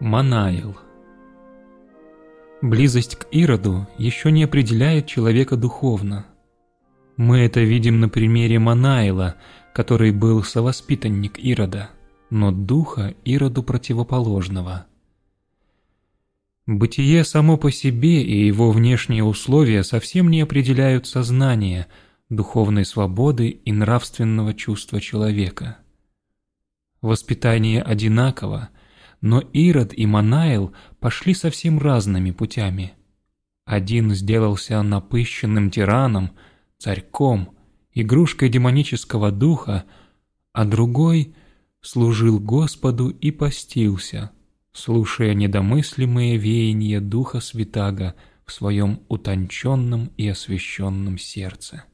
Манаил Близость к Ироду еще не определяет человека духовно. Мы это видим на примере Манаила, который был совоспитанник Ирода, но духа Ироду противоположного. Бытие само по себе и его внешние условия совсем не определяют сознание, духовной свободы и нравственного чувства человека. Воспитание одинаково, но Ирод и Манаил пошли совсем разными путями. Один сделался напыщенным тираном, царьком, игрушкой демонического духа, а другой служил Господу и постился, слушая недомыслимые веяния Духа Святаго в своем утонченном и освященном сердце.